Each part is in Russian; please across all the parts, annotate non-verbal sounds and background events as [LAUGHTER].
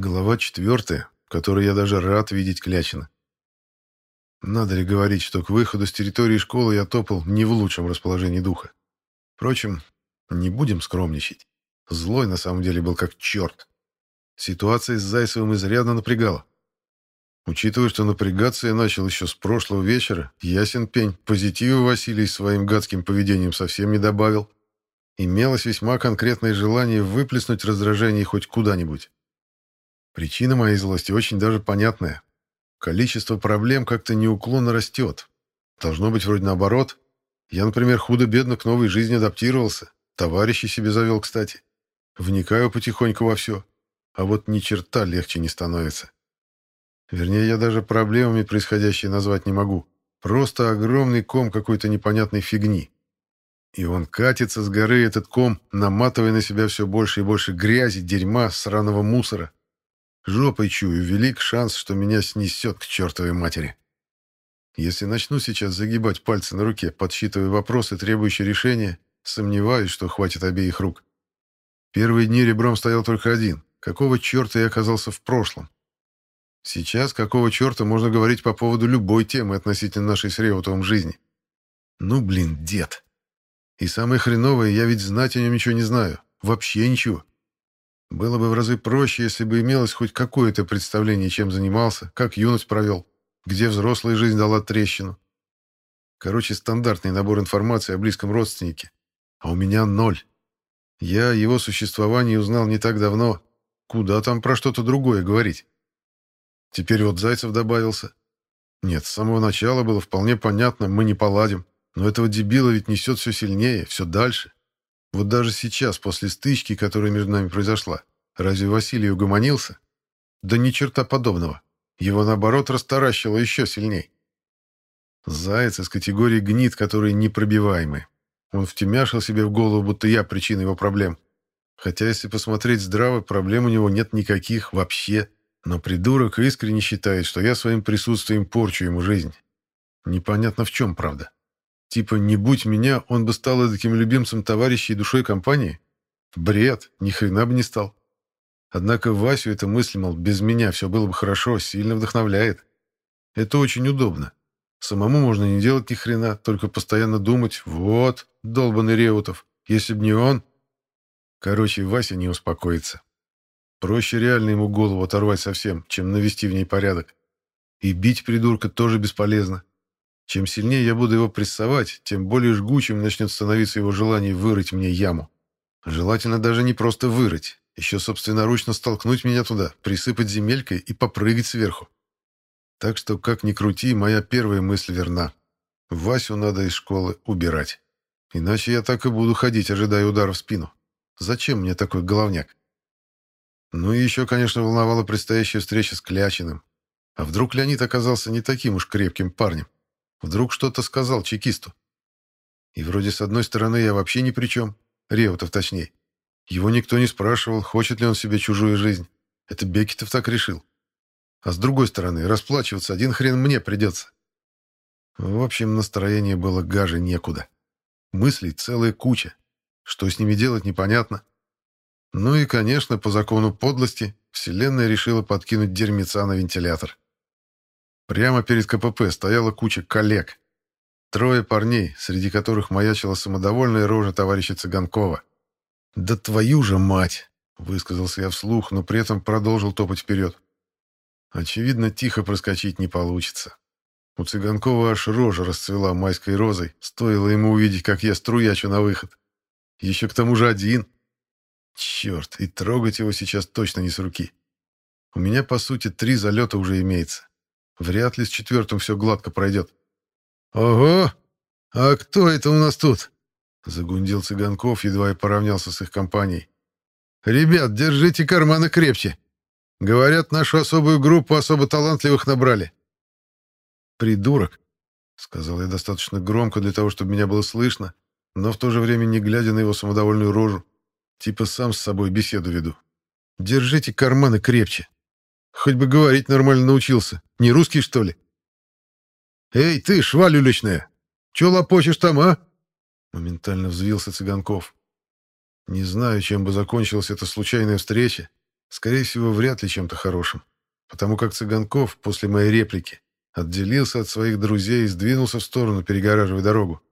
Глава четвертая, в которой я даже рад видеть Клячина. Надо ли говорить, что к выходу с территории школы я топал не в лучшем расположении духа. Впрочем, не будем скромничать. Злой на самом деле был как черт. Ситуация с Зайцевым изрядно напрягала. Учитывая, что напрягаться я начал еще с прошлого вечера, ясен пень, позитива Василий своим гадским поведением совсем не добавил. Имелось весьма конкретное желание выплеснуть раздражение хоть куда-нибудь. Причина моей злости очень даже понятная. Количество проблем как-то неуклонно растет. Должно быть вроде наоборот. Я, например, худо-бедно к новой жизни адаптировался. Товарищи себе завел, кстати. Вникаю потихоньку во все. А вот ни черта легче не становится. Вернее, я даже проблемами происходящее назвать не могу. Просто огромный ком какой-то непонятной фигни. И он катится с горы, этот ком, наматывая на себя все больше и больше грязи, дерьма, сраного мусора. Жопой чую, велик шанс, что меня снесет к чертовой матери. Если начну сейчас загибать пальцы на руке, подсчитывая вопросы, требующие решения, сомневаюсь, что хватит обеих рук. Первые дни ребром стоял только один. Какого черта я оказался в прошлом? Сейчас какого черта можно говорить по поводу любой темы относительно нашей с Реутовым жизни? Ну, блин, дед. И самое хреновое, я ведь знать о нем ничего не знаю. Вообще ничего. Было бы в разы проще, если бы имелось хоть какое-то представление, чем занимался, как юность провел, где взрослая жизнь дала трещину. Короче, стандартный набор информации о близком родственнике. А у меня ноль. Я его существовании узнал не так давно. Куда там про что-то другое говорить? Теперь вот Зайцев добавился. Нет, с самого начала было вполне понятно, мы не поладим. Но этого дебила ведь несет все сильнее, все дальше. Вот даже сейчас, после стычки, которая между нами произошла, разве Василий угомонился? Да ни черта подобного. Его, наоборот, растаращило еще сильней. Заяц из категории гнид, которые непробиваемы. Он втемяшил себе в голову, будто я причина его проблем. Хотя, если посмотреть здраво, проблем у него нет никаких вообще. Но придурок искренне считает, что я своим присутствием порчу ему жизнь. Непонятно в чем, правда. Типа, не будь меня, он бы стал таким любимцем товарищей и душой компании? Бред, ни хрена бы не стал. Однако Васю эта мысль, мол, без меня все было бы хорошо, сильно вдохновляет. Это очень удобно. Самому можно не делать ни хрена, только постоянно думать, вот, долбанный Реутов, если б не он... Короче, Вася не успокоится. Проще реально ему голову оторвать совсем, чем навести в ней порядок. И бить придурка тоже бесполезно. Чем сильнее я буду его прессовать, тем более жгучим начнет становиться его желание вырыть мне яму. Желательно даже не просто вырыть, еще собственноручно столкнуть меня туда, присыпать земелькой и попрыгать сверху. Так что, как ни крути, моя первая мысль верна. Васю надо из школы убирать. Иначе я так и буду ходить, ожидая удара в спину. Зачем мне такой головняк? Ну и еще, конечно, волновала предстоящая встреча с Клячиным. А вдруг Леонид оказался не таким уж крепким парнем? Вдруг что-то сказал чекисту. И вроде с одной стороны я вообще ни при чем, Реутов точнее. Его никто не спрашивал, хочет ли он себе чужую жизнь. Это Бекетов так решил. А с другой стороны, расплачиваться один хрен мне придется. В общем, настроение было гаже некуда. Мыслей целая куча. Что с ними делать, непонятно. Ну и, конечно, по закону подлости, Вселенная решила подкинуть дерьмеца на вентилятор. Прямо перед КПП стояла куча коллег. Трое парней, среди которых маячила самодовольная рожа товарища Цыганкова. «Да твою же мать!» — высказался я вслух, но при этом продолжил топать вперед. Очевидно, тихо проскочить не получится. У Цыганкова аж рожа расцвела майской розой, стоило ему увидеть, как я струячу на выход. Еще к тому же один. Черт, и трогать его сейчас точно не с руки. У меня, по сути, три залета уже имеется. Вряд ли с четвертым все гладко пройдет. «Ого! А кто это у нас тут?» Загундил Цыганков, едва и поравнялся с их компанией. «Ребят, держите карманы крепче. Говорят, нашу особую группу особо талантливых набрали». «Придурок», — сказал я достаточно громко для того, чтобы меня было слышно, но в то же время не глядя на его самодовольную рожу. Типа сам с собой беседу веду. «Держите карманы крепче. Хоть бы говорить нормально научился. Не русский, что ли? «Эй, ты, шваль уличная! Че лопочешь там, а?» Моментально взвился Цыганков. Не знаю, чем бы закончилась эта случайная встреча, Скорее всего, вряд ли чем-то хорошим, потому как Цыганков после моей реплики отделился от своих друзей и сдвинулся в сторону, перегораживая дорогу.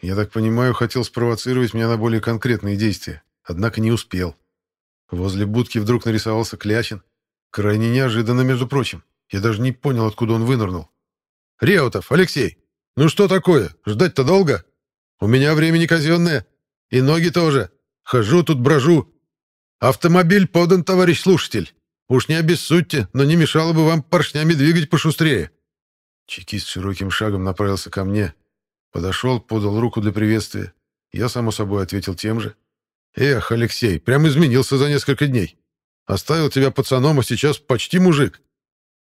Я так понимаю, хотел спровоцировать меня на более конкретные действия, однако не успел. Возле будки вдруг нарисовался Клячин. Крайне неожиданно, между прочим. Я даже не понял, откуда он вынырнул. «Реутов, Алексей! Ну что такое? Ждать-то долго? У меня времени казенное. И ноги тоже. Хожу тут, брожу. Автомобиль подан, товарищ слушатель. Уж не обессудьте, но не мешало бы вам поршнями двигать пошустрее». Чекист широким шагом направился ко мне. Подошел, подал руку для приветствия. Я, само собой, ответил тем же. «Эх, Алексей, прям изменился за несколько дней. Оставил тебя пацаном, а сейчас почти мужик».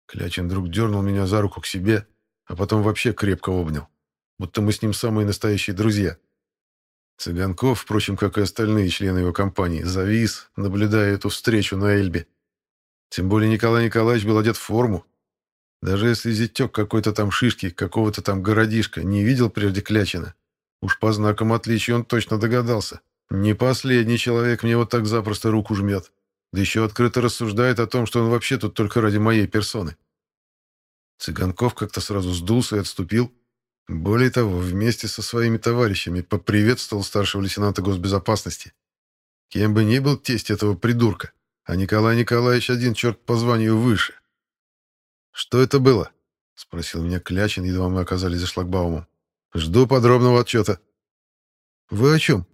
Клячин вдруг дернул меня за руку к себе, а потом вообще крепко обнял. Будто мы с ним самые настоящие друзья. Цыганков, впрочем, как и остальные члены его компании, завис, наблюдая эту встречу на Эльбе. Тем более Николай Николаевич был одет в форму. Даже если зятек какой-то там шишки, какого-то там городишка не видел прежде Клячина, уж по знакам отличия он точно догадался. Не последний человек мне вот так запросто руку жмет. Да еще открыто рассуждает о том, что он вообще тут только ради моей персоны. Цыганков как-то сразу сдулся и отступил. Более того, вместе со своими товарищами поприветствовал старшего лейтенанта госбезопасности. Кем бы ни был тесть этого придурка, а Николай Николаевич один черт по званию выше. «Что это было?» — спросил меня Клячин, едва мы оказались за шлагбаумом. «Жду подробного отчета». «Вы о чем?»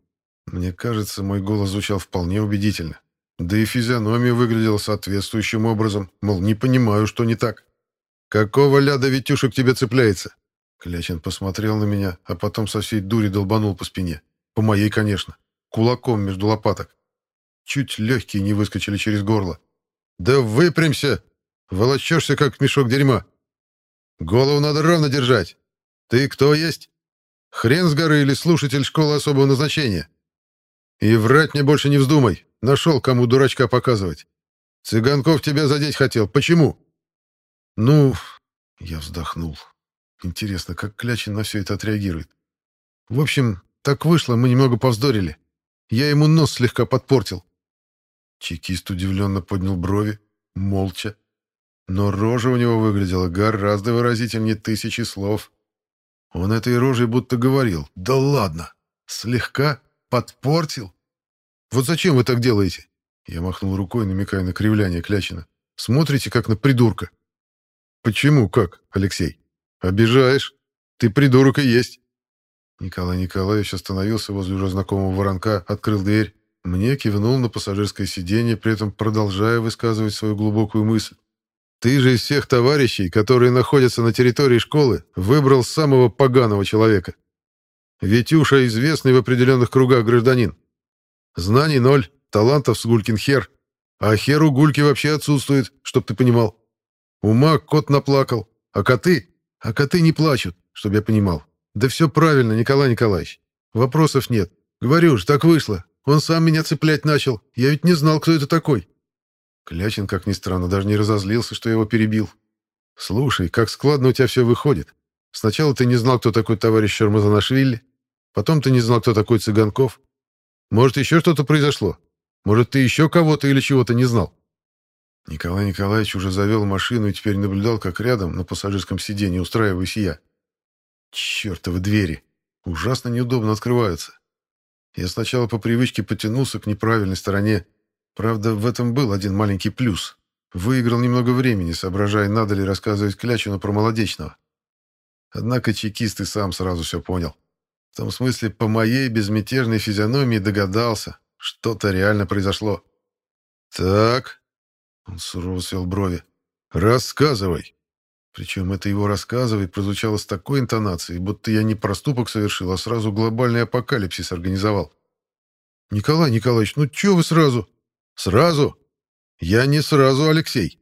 Мне кажется, мой голос звучал вполне убедительно. Да и физиономия выглядела соответствующим образом, мол, не понимаю, что не так. «Какого ляда Витюша к тебе цепляется?» Клячин посмотрел на меня, а потом со всей дури долбанул по спине. По моей, конечно. Кулаком между лопаток. Чуть легкие не выскочили через горло. «Да выпрямся! Волочешься, как мешок дерьма! Голову надо ровно держать! Ты кто есть? Хрен с горы или слушатель школы особого назначения? И врать мне больше не вздумай. Нашел, кому дурачка показывать. Цыганков тебя задеть хотел. Почему?» «Ну...» — я вздохнул. «Интересно, как Клячин на все это отреагирует? В общем, так вышло, мы немного повздорили. Я ему нос слегка подпортил». Чекист удивленно поднял брови, молча. Но рожа у него выглядела гораздо выразительнее тысячи слов. Он этой рожей будто говорил «Да ладно! Слегка подпортил? Вот зачем вы так делаете?» Я махнул рукой, намекая на кривляние Клячина. «Смотрите, как на придурка». «Почему как, Алексей? Обижаешь? Ты придурок и есть». Николай Николаевич остановился возле уже знакомого воронка, открыл дверь. Мне кивнул на пассажирское сиденье, при этом продолжая высказывать свою глубокую мысль. «Ты же из всех товарищей, которые находятся на территории школы, выбрал самого поганого человека. Витюша известный в определенных кругах гражданин. Знаний ноль, талантов с Гулькин хер, а хер у Гульки вообще отсутствует, чтоб ты понимал. Ума кот наплакал. А коты? А коты не плачут, чтобы я понимал. Да все правильно, Николай Николаевич. Вопросов нет. Говорю же, так вышло. Он сам меня цеплять начал. Я ведь не знал, кто это такой. Клячин, как ни странно, даже не разозлился, что я его перебил. Слушай, как складно у тебя все выходит. Сначала ты не знал, кто такой товарищ Шармазанашвили. Потом ты не знал, кто такой Цыганков. Может, еще что-то произошло? Может, ты еще кого-то или чего-то не знал? Николай Николаевич уже завел машину и теперь наблюдал, как рядом на пассажирском сиденье устраиваюсь я. Чертовы двери! Ужасно неудобно открываются. Я сначала по привычке потянулся к неправильной стороне. Правда, в этом был один маленький плюс. Выиграл немного времени, соображая, надо ли рассказывать Клячину про Молодечного. Однако чекист и сам сразу все понял. В том смысле, по моей безмятежной физиономии догадался, что-то реально произошло. «Так», он сурово свел брови. «Рассказывай!» Причем это его «рассказывай» прозвучало с такой интонацией, будто я не проступок совершил, а сразу глобальный апокалипсис организовал. «Николай Николаевич, ну чё вы сразу?» «Сразу? Я не сразу, Алексей.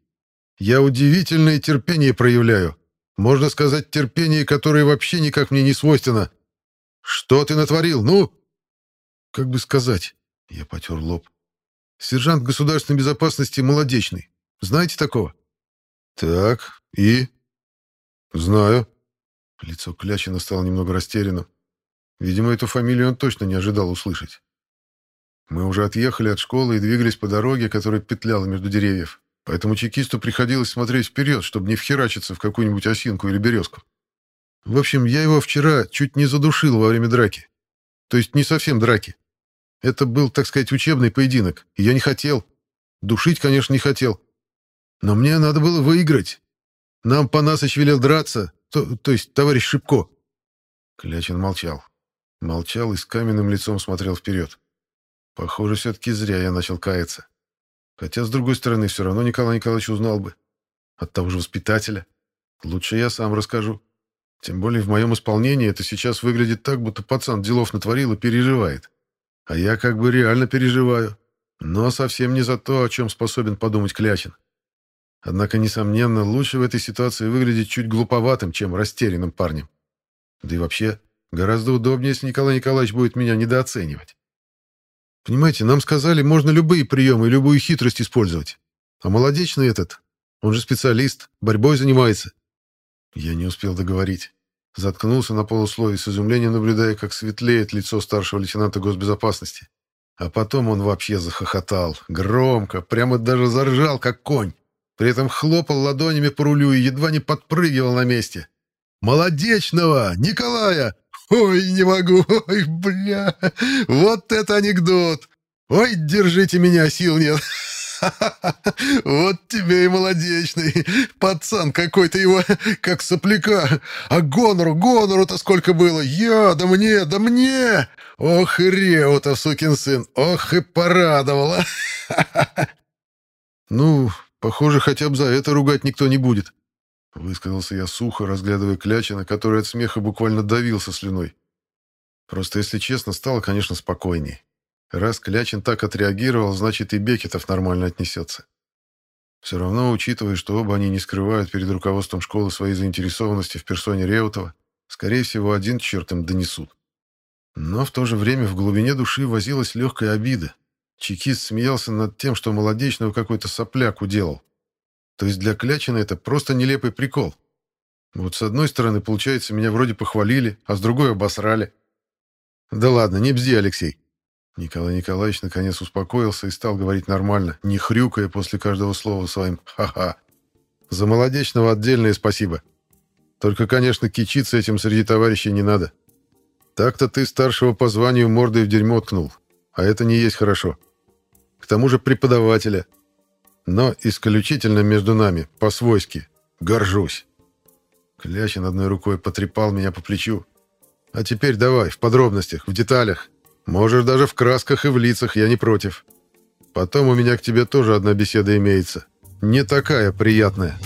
Я удивительное терпение проявляю. Можно сказать, терпение, которое вообще никак мне не свойственно. Что ты натворил, ну?» «Как бы сказать?» Я потер лоб. Сержант государственной безопасности Молодечный. Знаете такого? Так, и? Знаю. Лицо Клячина стало немного растерянным. Видимо, эту фамилию он точно не ожидал услышать. Мы уже отъехали от школы и двигались по дороге, которая петляла между деревьев. Поэтому чекисту приходилось смотреть вперед, чтобы не вхерачиться в какую-нибудь осинку или березку. В общем, я его вчера чуть не задушил во время драки. То есть не совсем драки. Это был, так сказать, учебный поединок, и я не хотел. Душить, конечно, не хотел. Но мне надо было выиграть. Нам Панасыч велел драться, то, то есть товарищ Шипко. Клячин молчал. Молчал и с каменным лицом смотрел вперед. Похоже, все-таки зря я начал каяться. Хотя, с другой стороны, все равно Николай Николаевич узнал бы. От того же воспитателя. Лучше я сам расскажу. Тем более в моем исполнении это сейчас выглядит так, будто пацан делов натворил и переживает. А я как бы реально переживаю. Но совсем не за то, о чем способен подумать Клячин. Однако, несомненно, лучше в этой ситуации выглядеть чуть глуповатым, чем растерянным парнем. Да и вообще, гораздо удобнее, если Николай Николаевич будет меня недооценивать. Понимаете, нам сказали, можно любые приемы и любую хитрость использовать. А молодечный этот, он же специалист, борьбой занимается. Я не успел договорить. Заткнулся на полусловие с изумлением, наблюдая, как светлеет лицо старшего лейтенанта госбезопасности. А потом он вообще захохотал. Громко, прямо даже заржал, как конь. При этом хлопал ладонями по рулю и едва не подпрыгивал на месте. «Молодечного! Николая! Ой, не могу! [LAUGHS] Ой, бля! Вот это анекдот! Ой, держите меня, сил нет!» [LAUGHS] Вот тебе и молодечный. Пацан какой-то его, как сопляка. А гонору, гонору-то сколько было. Я, да мне, да мне. Ох и Реутов, сукин сын. Ох и порадовала. [LAUGHS] Ну, похоже, хотя бы за это ругать никто не будет. Высказался я сухо, разглядывая Клячина, который от смеха буквально давился слюной. Просто, если честно, стало, конечно, спокойнее. Раз Клячин так отреагировал, значит и Бекетов нормально отнесется. Все равно, учитывая, что оба они не скрывают перед руководством школы своей заинтересованности в персоне Реутова, скорее всего, один черт им донесут. Но в то же время в глубине души возилась легкая обида. Чекист смеялся над тем, что молодечного какой-то сопляк уделал. То есть для Клячина это просто нелепый прикол. Вот с одной стороны, получается, меня вроде похвалили, а с другой обосрали. Да ладно, не бзди, Алексей. Николай Николаевич наконец успокоился и стал говорить нормально, не хрюкая после каждого слова своим «ха-ха». «За молодечного отдельное спасибо. Только, конечно, кичиться этим среди товарищей не надо. Так-то ты старшего по званию мордой в дерьмо ткнул, а это не есть хорошо. К тому же преподавателя. Но исключительно между нами, по-свойски. Горжусь». Клячин одной рукой потрепал меня по плечу. «А теперь давай, в подробностях, в деталях, Можешь даже в красках и в лицах, я не против. Потом у меня к тебе тоже одна беседа имеется. Не такая приятная».